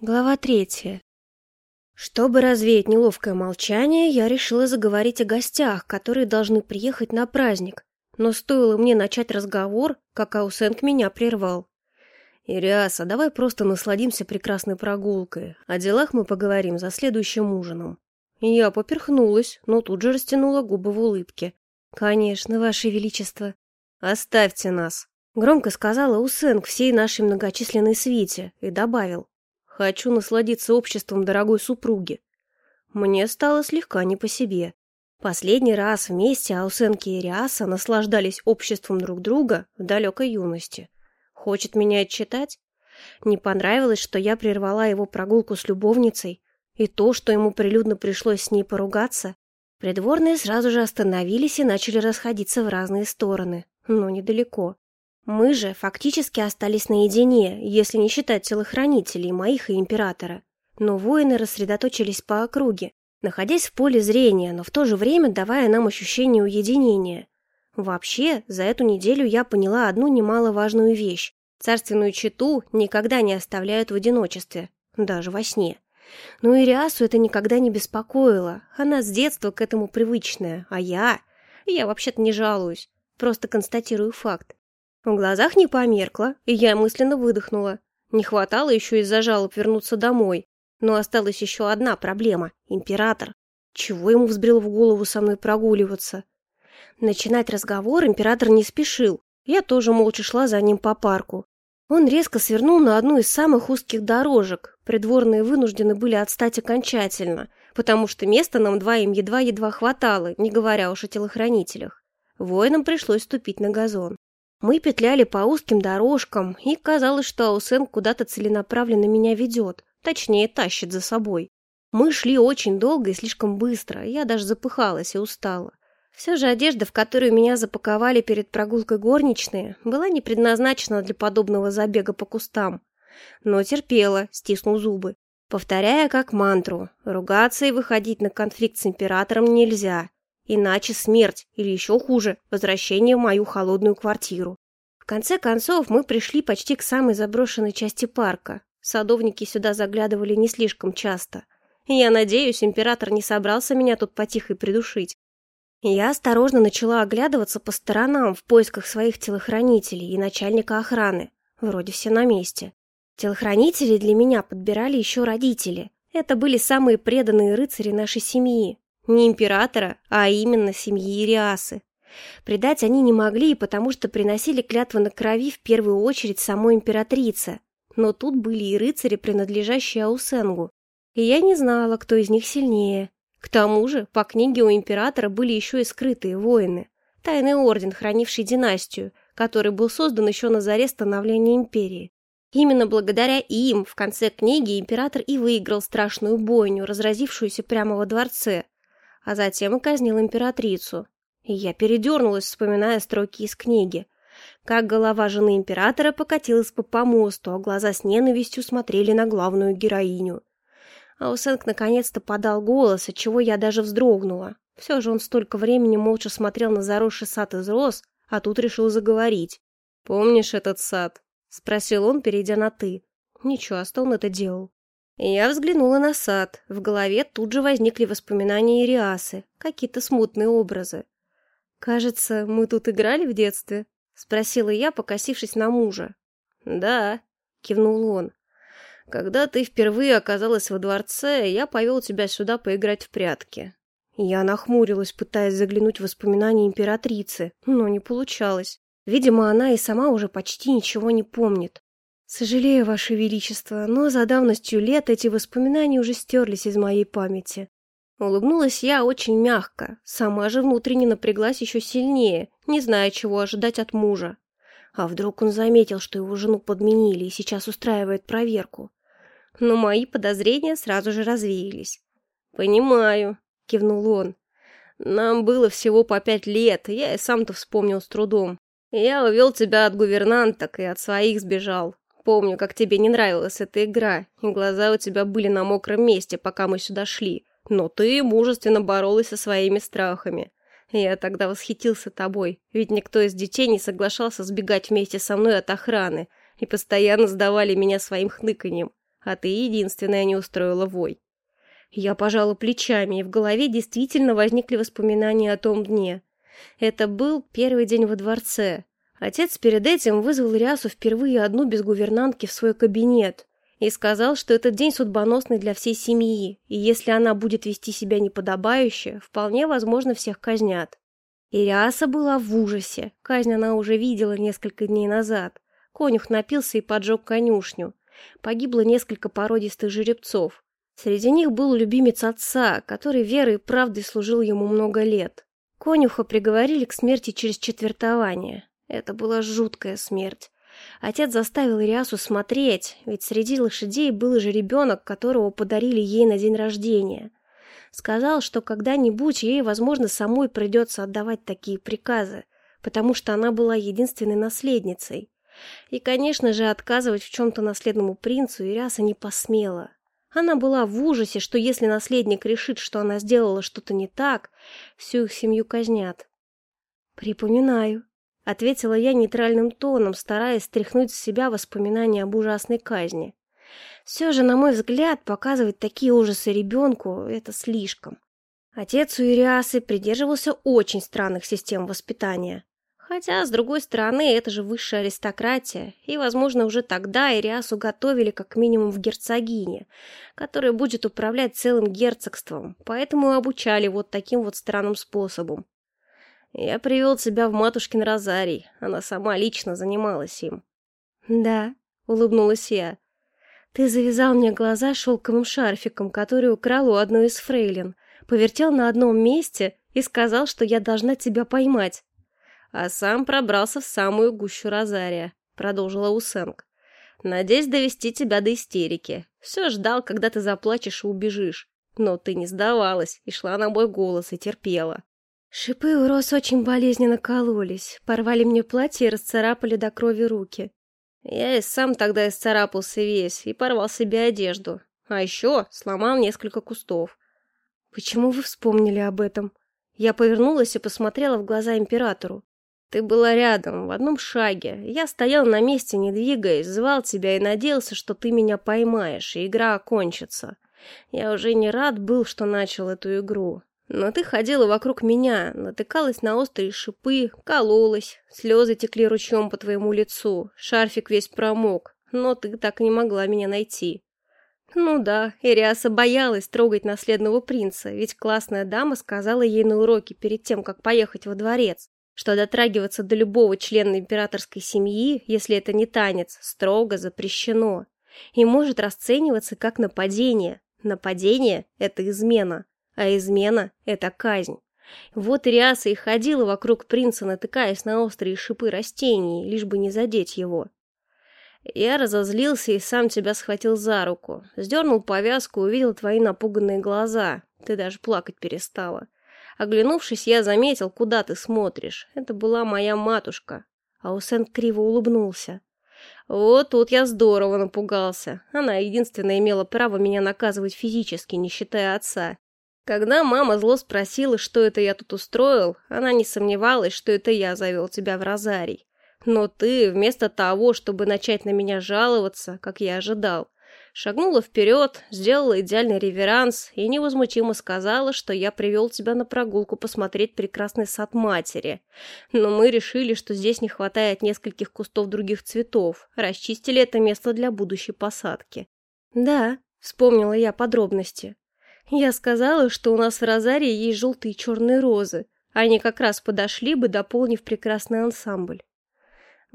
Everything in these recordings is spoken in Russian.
Глава третья. Чтобы развеять неловкое молчание, я решила заговорить о гостях, которые должны приехать на праздник. Но стоило мне начать разговор, как Аусенк меня прервал. «Ириаса, давай просто насладимся прекрасной прогулкой. О делах мы поговорим за следующим ужином». Я поперхнулась, но тут же растянула губы в улыбке. «Конечно, Ваше Величество». «Оставьте нас», — громко сказала Усенк всей нашей многочисленной свите и добавил. Хочу насладиться обществом дорогой супруги. Мне стало слегка не по себе. Последний раз вместе Аусенки и Риаса наслаждались обществом друг друга в далекой юности. Хочет меня отчитать? Не понравилось, что я прервала его прогулку с любовницей, и то, что ему прилюдно пришлось с ней поругаться. Придворные сразу же остановились и начали расходиться в разные стороны, но недалеко. Мы же фактически остались наедине, если не считать телохранителей, моих и императора. Но воины рассредоточились по округе, находясь в поле зрения, но в то же время давая нам ощущение уединения. Вообще, за эту неделю я поняла одну немаловажную вещь. Царственную читу никогда не оставляют в одиночестве, даже во сне. Но и Риасу это никогда не беспокоило. Она с детства к этому привычная, а я... Я вообще-то не жалуюсь, просто констатирую факт. В глазах не померкло, и я мысленно выдохнула. Не хватало еще из-за жалоб вернуться домой. Но осталась еще одна проблема — император. Чего ему взбрело в голову со мной прогуливаться? Начинать разговор император не спешил. Я тоже молча шла за ним по парку. Он резко свернул на одну из самых узких дорожек. Придворные вынуждены были отстать окончательно, потому что места нам двоим едва-едва хватало, не говоря уж о телохранителях. Воинам пришлось ступить на газон. Мы петляли по узким дорожкам, и казалось, что Аусен куда-то целенаправленно меня ведет, точнее, тащит за собой. Мы шли очень долго и слишком быстро, я даже запыхалась и устала. Все же одежда, в которую меня запаковали перед прогулкой горничные, была не предназначена для подобного забега по кустам. Но терпела, стиснув зубы, повторяя как мантру, ругаться и выходить на конфликт с императором нельзя. Иначе смерть, или еще хуже, возвращение в мою холодную квартиру. В конце концов, мы пришли почти к самой заброшенной части парка. Садовники сюда заглядывали не слишком часто. Я надеюсь, император не собрался меня тут потихо придушить. Я осторожно начала оглядываться по сторонам в поисках своих телохранителей и начальника охраны. Вроде все на месте. Телохранители для меня подбирали еще родители. Это были самые преданные рыцари нашей семьи, не императора, а именно семьи Ириасы. Предать они не могли, потому что приносили клятвы на крови в первую очередь самой императрице. Но тут были и рыцари, принадлежащие Аусенгу. И я не знала, кто из них сильнее. К тому же, по книге у императора были еще и скрытые воины. Тайный орден, хранивший династию, который был создан еще на заре становления империи. Именно благодаря им в конце книги император и выиграл страшную бойню, разразившуюся прямо во дворце, а затем и казнил императрицу. И я передернулась, вспоминая строки из книги. Как голова жены императора покатилась по помосту, а глаза с ненавистью смотрели на главную героиню. Аусенк наконец-то подал голос, от чего я даже вздрогнула. Все же он столько времени молча смотрел на заросший сад из роз, а тут решил заговорить. «Помнишь этот сад?» — спросил он, перейдя на «ты». Ничего, а он это делал. Я взглянула на сад. В голове тут же возникли воспоминания Ириасы, какие-то смутные образы. «Кажется, мы тут играли в детстве?» — спросила я, покосившись на мужа. «Да», — кивнул он. «Когда ты впервые оказалась во дворце, я повел тебя сюда поиграть в прятки». Я нахмурилась, пытаясь заглянуть в воспоминания императрицы, но не получалось. Видимо, она и сама уже почти ничего не помнит. «Сожалею, Ваше Величество, но за давностью лет эти воспоминания уже стерлись из моей памяти». Улыбнулась я очень мягко, сама же внутренне напряглась еще сильнее, не зная, чего ожидать от мужа. А вдруг он заметил, что его жену подменили и сейчас устраивает проверку? Но мои подозрения сразу же развеялись. «Понимаю», — кивнул он. «Нам было всего по пять лет, я и сам-то вспомнил с трудом. Я увел тебя от гувернанток и от своих сбежал. Помню, как тебе не нравилась эта игра, и глаза у тебя были на мокром месте, пока мы сюда шли. Но ты мужественно боролась со своими страхами. Я тогда восхитился тобой, ведь никто из детей не соглашался сбегать вместе со мной от охраны, и постоянно сдавали меня своим хныканьем. а ты единственная не устроила вой. Я пожала плечами, и в голове действительно возникли воспоминания о том дне. Это был первый день во дворце. Отец перед этим вызвал Рясу впервые одну без гувернантки в свой кабинет и сказал, что этот день судьбоносный для всей семьи, и если она будет вести себя неподобающе, вполне возможно всех казнят. Ириаса была в ужасе, казнь она уже видела несколько дней назад. Конюх напился и поджег конюшню. Погибло несколько породистых жеребцов. Среди них был любимец отца, который верой и правдой служил ему много лет. Конюха приговорили к смерти через четвертование. Это была жуткая смерть. Отец заставил Ириасу смотреть, ведь среди лошадей был же ребенок, которого подарили ей на день рождения. Сказал, что когда-нибудь ей, возможно, самой придется отдавать такие приказы, потому что она была единственной наследницей. И, конечно же, отказывать в чем-то наследному принцу Ириаса не посмела. Она была в ужасе, что если наследник решит, что она сделала что-то не так, всю их семью казнят. «Припоминаю», — ответила я нейтральным тоном, стараясь стряхнуть с себя воспоминания об ужасной казни. Все же, на мой взгляд, показывать такие ужасы ребенку — это слишком. Отец у Ириасы придерживался очень странных систем воспитания. Хотя, с другой стороны, это же высшая аристократия, и, возможно, уже тогда Ириасу готовили как минимум в герцогине, которая будет управлять целым герцогством, поэтому и обучали вот таким вот странным способом. Я привел тебя в матушкин розарий, она сама лично занималась им. «Да», — улыбнулась я, — «ты завязал мне глаза шелковым шарфиком, который украл у одной из фрейлин, повертел на одном месте и сказал, что я должна тебя поймать» а сам пробрался в самую гущу Розария», — продолжила Усенг. «Надеюсь довести тебя до истерики. Все ждал, когда ты заплачешь и убежишь. Но ты не сдавалась и шла на мой голос и терпела». Шипы у роз очень болезненно кололись, порвали мне платье и расцарапали до крови руки. Я и сам тогда исцарапался весь и порвал себе одежду. А еще сломал несколько кустов. «Почему вы вспомнили об этом?» Я повернулась и посмотрела в глаза императору. Ты была рядом, в одном шаге. Я стоял на месте, не двигаясь, звал тебя и надеялся, что ты меня поймаешь, и игра окончится. Я уже не рад был, что начал эту игру. Но ты ходила вокруг меня, натыкалась на острые шипы, кололась, слезы текли ручьем по твоему лицу, шарфик весь промок, но ты так и не могла меня найти. Ну да, Ириаса боялась трогать наследного принца, ведь классная дама сказала ей на уроке перед тем, как поехать во дворец, что дотрагиваться до любого члена императорской семьи, если это не танец, строго запрещено и может расцениваться как нападение. Нападение – это измена, а измена – это казнь. Вот Ириаса и ходила вокруг принца, натыкаясь на острые шипы растений, лишь бы не задеть его. Я разозлился и сам тебя схватил за руку. Сдернул повязку, увидел твои напуганные глаза. Ты даже плакать перестала. Оглянувшись, я заметил, куда ты смотришь. Это была моя матушка. Аусен криво улыбнулся. Вот тут я здорово напугался. Она единственная имела право меня наказывать физически, не считая отца. Когда мама зло спросила, что это я тут устроил, она не сомневалась, что это я завел тебя в розарий. Но ты, вместо того, чтобы начать на меня жаловаться, как я ожидал, Шагнула вперед, сделала идеальный реверанс и невозмутимо сказала, что я привел тебя на прогулку посмотреть прекрасный сад матери. Но мы решили, что здесь не хватает нескольких кустов других цветов, расчистили это место для будущей посадки. Да, вспомнила я подробности. Я сказала, что у нас в Розарии есть желтые и черные розы. Они как раз подошли бы, дополнив прекрасный ансамбль.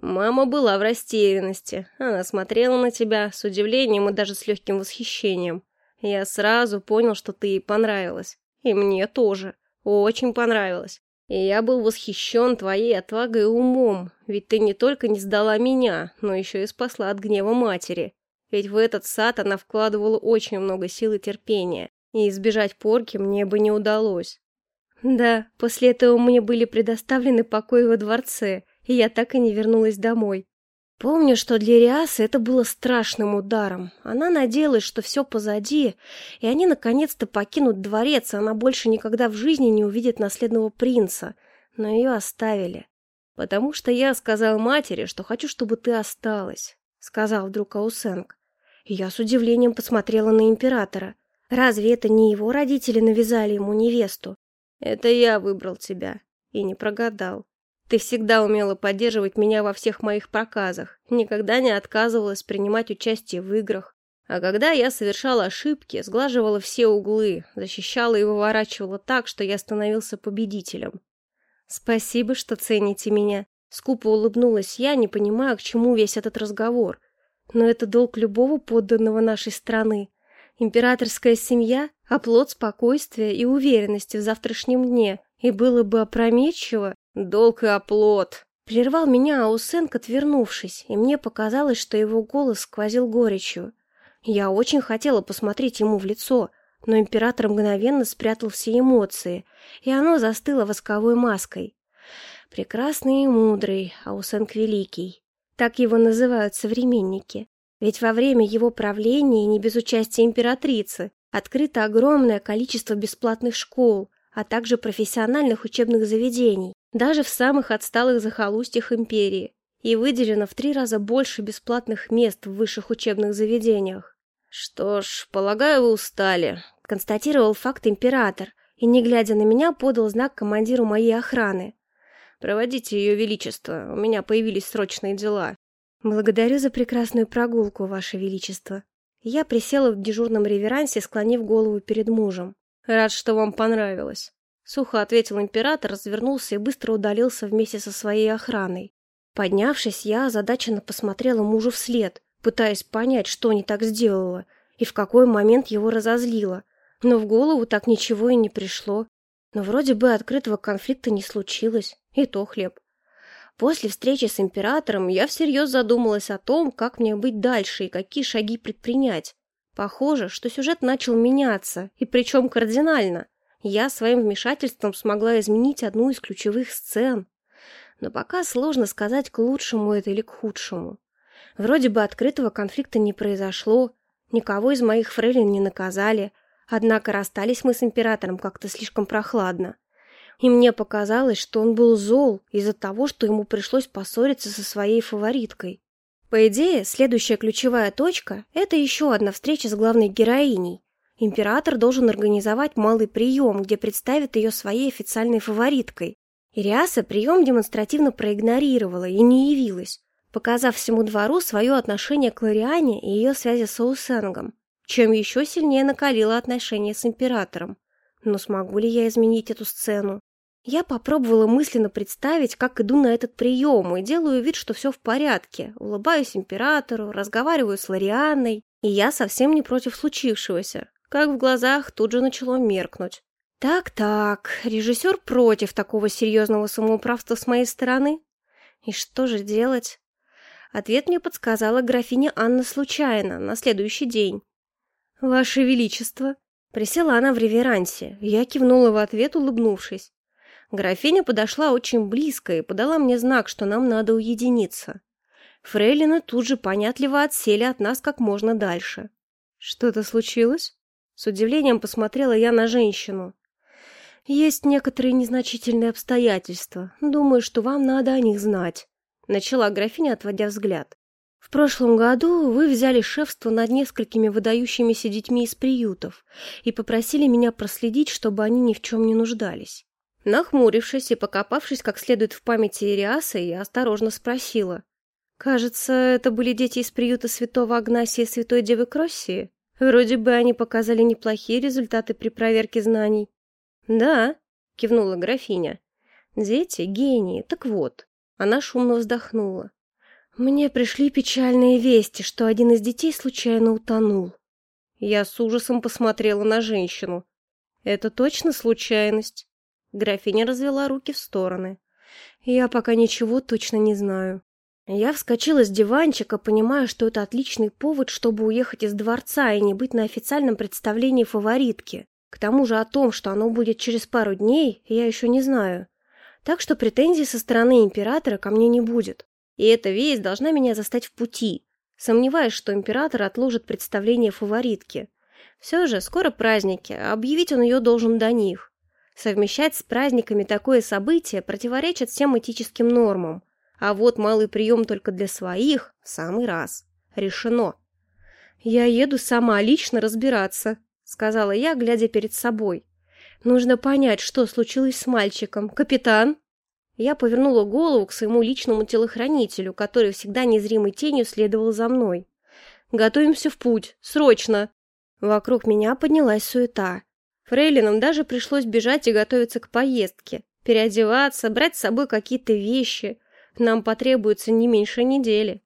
Мама была в растерянности. Она смотрела на тебя с удивлением и даже с легким восхищением. Я сразу понял, что ты ей понравилась. И мне тоже. Очень понравилось. И я был восхищен твоей отвагой и умом, ведь ты не только не сдала меня, но еще и спасла от гнева матери. Ведь в этот сад она вкладывала очень много сил и терпения, и избежать порки мне бы не удалось. Да, после этого мне были предоставлены покои во дворце, и я так и не вернулась домой. Помню, что для Риасы это было страшным ударом. Она надеялась, что все позади, и они наконец-то покинут дворец, и она больше никогда в жизни не увидит наследного принца. Но ее оставили. «Потому что я сказал матери, что хочу, чтобы ты осталась», — сказал вдруг Аусенг. Я с удивлением посмотрела на императора. Разве это не его родители навязали ему невесту? Это я выбрал тебя. И не прогадал. Ты всегда умела поддерживать меня во всех моих проказах, никогда не отказывалась принимать участие в играх. А когда я совершала ошибки, сглаживала все углы, защищала и выворачивала так, что я становился победителем. Спасибо, что цените меня. Скупо улыбнулась я, не понимая, к чему весь этот разговор. Но это долг любого подданного нашей страны. Императорская семья – оплот спокойствия и уверенности в завтрашнем дне, и было бы опрометчиво, долг и оплот. Прервал меня Аусенк, отвернувшись, и мне показалось, что его голос сквозил горечью. Я очень хотела посмотреть ему в лицо, но император мгновенно спрятал все эмоции, и оно застыло восковой маской. Прекрасный и мудрый, Аусенк Великий. Так его называют современники. Ведь во время его правления, не без участия императрицы, открыто огромное количество бесплатных школ, а также профессиональных учебных заведений, даже в самых отсталых захолустьях империи, и выделено в три раза больше бесплатных мест в высших учебных заведениях. «Что ж, полагаю, вы устали», — констатировал факт император, и, не глядя на меня, подал знак командиру моей охраны. «Проводите ее величество, у меня появились срочные дела». «Благодарю за прекрасную прогулку, ваше величество». Я присела в дежурном реверансе, склонив голову перед мужем. «Рад, что вам понравилось». Сухо ответил император, развернулся и быстро удалился вместе со своей охраной. Поднявшись, я озадаченно посмотрела мужу вслед, пытаясь понять, что не так сделала и в какой момент его разозлила. Но в голову так ничего и не пришло. Но вроде бы открытого конфликта не случилось, и то хлеб. После встречи с императором я всерьез задумалась о том, как мне быть дальше и какие шаги предпринять. Похоже, что сюжет начал меняться, и причем кардинально. Я своим вмешательством смогла изменить одну из ключевых сцен. Но пока сложно сказать, к лучшему это или к худшему. Вроде бы открытого конфликта не произошло, никого из моих фрейлин не наказали, однако расстались мы с императором как-то слишком прохладно и мне показалось, что он был зол из-за того, что ему пришлось поссориться со своей фавориткой. По идее, следующая ключевая точка – это еще одна встреча с главной героиней. Император должен организовать малый прием, где представит ее своей официальной фавориткой. Ириаса прием демонстративно проигнорировала и не явилась, показав всему двору свое отношение к Лориане и ее связи с Оусенгом, чем еще сильнее накалило отношения с императором. Но смогу ли я изменить эту сцену? Я попробовала мысленно представить, как иду на этот прием, и делаю вид, что все в порядке. Улыбаюсь императору, разговариваю с Лорианной, и я совсем не против случившегося. Как в глазах тут же начало меркнуть. Так-так, режиссер против такого серьезного самоуправства с моей стороны. И что же делать? Ответ мне подсказала графиня Анна случайно, на следующий день. «Ваше Величество!» Присела она в реверансе. Я кивнула в ответ, улыбнувшись. Графиня подошла очень близко и подала мне знак, что нам надо уединиться. Фрейлины тут же понятливо отсели от нас как можно дальше. «Что-то случилось?» С удивлением посмотрела я на женщину. «Есть некоторые незначительные обстоятельства. Думаю, что вам надо о них знать», — начала графиня, отводя взгляд. «В прошлом году вы взяли шефство над несколькими выдающимися детьми из приютов и попросили меня проследить, чтобы они ни в чем не нуждались. Нахмурившись и покопавшись как следует в памяти Ириаса, я осторожно спросила. «Кажется, это были дети из приюта святого Агнасия и святой Девы Кроссии? Вроде бы они показали неплохие результаты при проверке знаний». «Да», — кивнула графиня. «Дети — гении, так вот». Она шумно вздохнула. «Мне пришли печальные вести, что один из детей случайно утонул». Я с ужасом посмотрела на женщину. «Это точно случайность?» Графиня развела руки в стороны. «Я пока ничего точно не знаю». Я вскочила с диванчика, понимая, что это отличный повод, чтобы уехать из дворца и не быть на официальном представлении фаворитки. К тому же о том, что оно будет через пару дней, я еще не знаю. Так что претензий со стороны императора ко мне не будет. И эта весть должна меня застать в пути. Сомневаюсь, что император отложит представление фаворитки. Все же, скоро праздники, а объявить он ее должен до них. Совмещать с праздниками такое событие противоречит всем этическим нормам. А вот малый прием только для своих – в самый раз. Решено. «Я еду сама лично разбираться», — сказала я, глядя перед собой. «Нужно понять, что случилось с мальчиком. Капитан?» Я повернула голову к своему личному телохранителю, который всегда незримой тенью следовал за мной. «Готовимся в путь. Срочно!» Вокруг меня поднялась суета. Фрейлинам даже пришлось бежать и готовиться к поездке. Переодеваться, брать с собой какие-то вещи. Нам потребуется не меньше недели.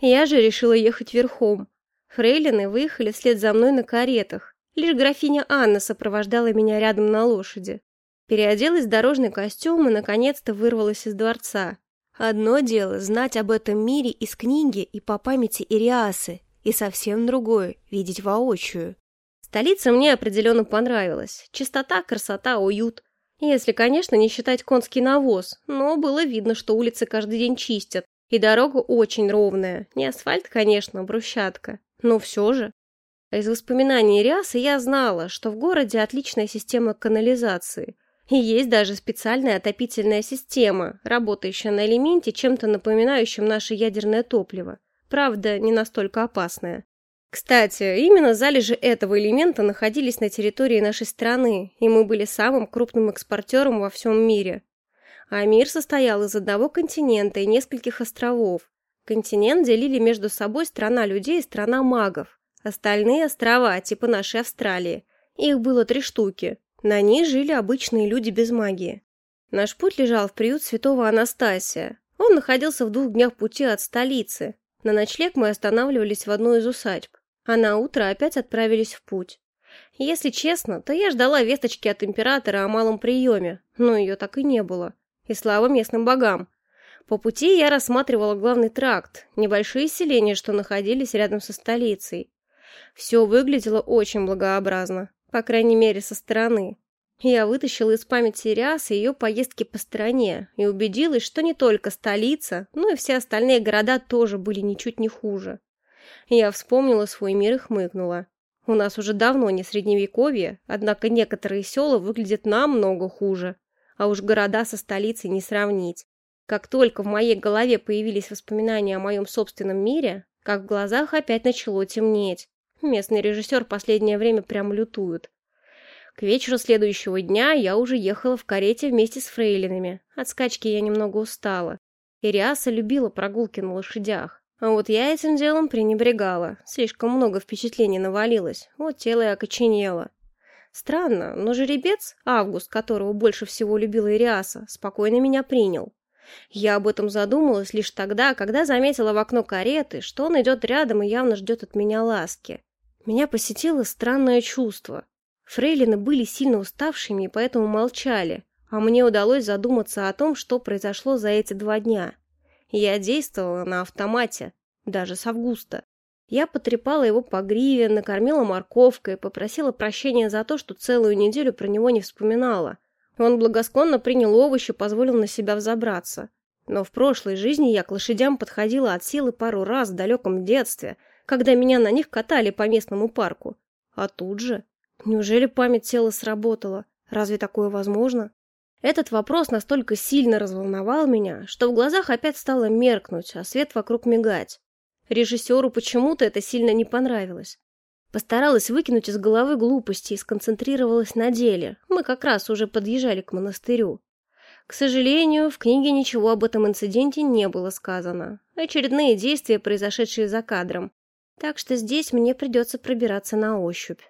Я же решила ехать верхом. Фрейлины выехали вслед за мной на каретах. Лишь графиня Анна сопровождала меня рядом на лошади. Переоделась в дорожный костюм и, наконец-то, вырвалась из дворца. Одно дело знать об этом мире из книги и по памяти Ириасы, и совсем другое — видеть воочию. Столица мне определенно понравилась. Чистота, красота, уют. Если, конечно, не считать конский навоз, но было видно, что улицы каждый день чистят, и дорога очень ровная. Не асфальт, конечно, брусчатка. Но все же. Из воспоминаний Риасы я знала, что в городе отличная система канализации. И есть даже специальная отопительная система, работающая на элементе, чем-то напоминающем наше ядерное топливо. Правда, не настолько опасная. Кстати, именно залежи этого элемента находились на территории нашей страны, и мы были самым крупным экспортером во всем мире. А мир состоял из одного континента и нескольких островов. Континент делили между собой страна людей и страна магов. Остальные острова, типа нашей Австралии. Их было три штуки. На них жили обычные люди без магии. Наш путь лежал в приют святого Анастасия. Он находился в двух днях пути от столицы. На ночлег мы останавливались в одной из усадьб, а на утро опять отправились в путь. Если честно, то я ждала весточки от императора о малом приеме, но ее так и не было. И слава местным богам. По пути я рассматривала главный тракт, небольшие селения, что находились рядом со столицей. Все выглядело очень благообразно, по крайней мере, со стороны. Я вытащила из памяти Риас и ее поездки по стране и убедилась, что не только столица, но и все остальные города тоже были ничуть не хуже. Я вспомнила свой мир и хмыкнула. У нас уже давно не средневековье, однако некоторые села выглядят намного хуже, а уж города со столицей не сравнить. Как только в моей голове появились воспоминания о моем собственном мире, как в глазах опять начало темнеть. Местный режиссер последнее время прям лютует. К вечеру следующего дня я уже ехала в карете вместе с фрейлинами. От скачки я немного устала. Ириаса любила прогулки на лошадях. А вот я этим делом пренебрегала. Слишком много впечатлений навалилось. Вот тело и окоченело. Странно, но жеребец, Август, которого больше всего любила Ириаса, спокойно меня принял. Я об этом задумалась лишь тогда, когда заметила в окно кареты, что он идет рядом и явно ждет от меня ласки. Меня посетило странное чувство. Фрейлины были сильно уставшими и поэтому молчали, а мне удалось задуматься о том, что произошло за эти два дня. Я действовала на автомате, даже с августа. Я потрепала его по гриве, накормила морковкой, попросила прощения за то, что целую неделю про него не вспоминала – он благосклонно принял овощи, позволил на себя взобраться. Но в прошлой жизни я к лошадям подходила от силы пару раз в далеком детстве, когда меня на них катали по местному парку. А тут же... Неужели память тела сработала? Разве такое возможно? Этот вопрос настолько сильно разволновал меня, что в глазах опять стало меркнуть, а свет вокруг мигать. Режиссеру почему-то это сильно не понравилось. Постаралась выкинуть из головы глупости и сконцентрировалась на деле. Мы как раз уже подъезжали к монастырю. К сожалению, в книге ничего об этом инциденте не было сказано. Очередные действия, произошедшие за кадром. Так что здесь мне придется пробираться на ощупь.